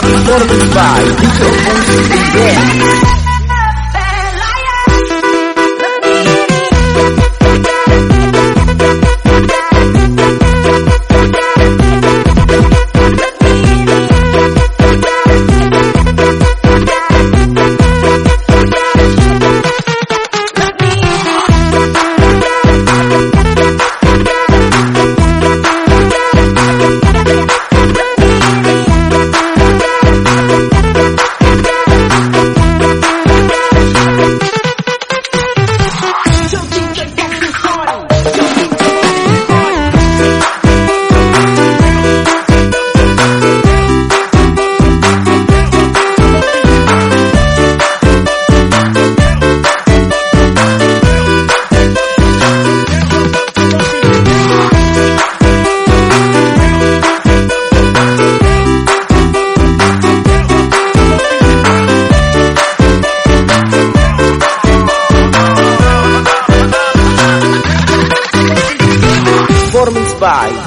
performance by DJ Fonsi Miguel.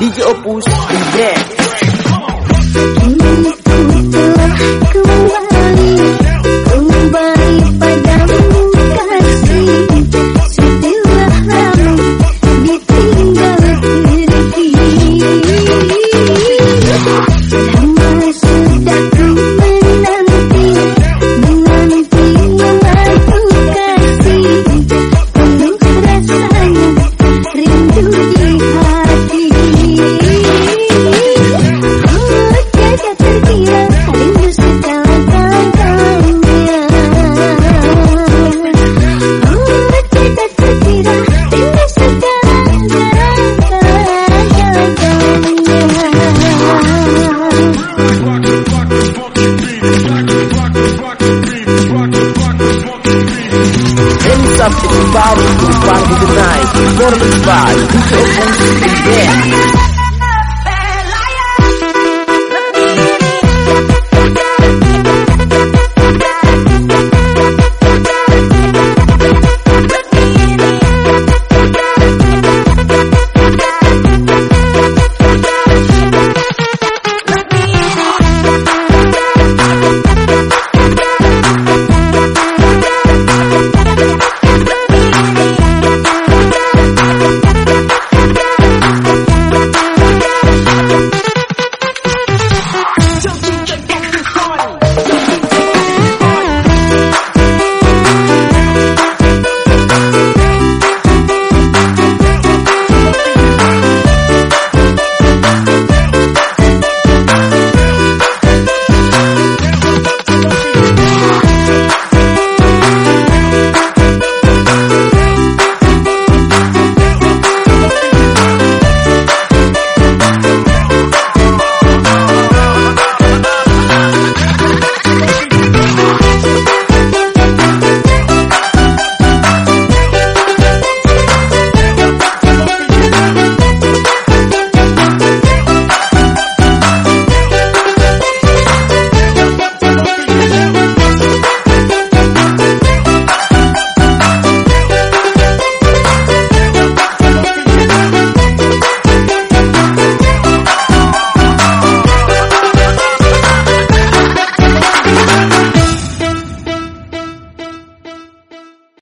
DJ Opus Dance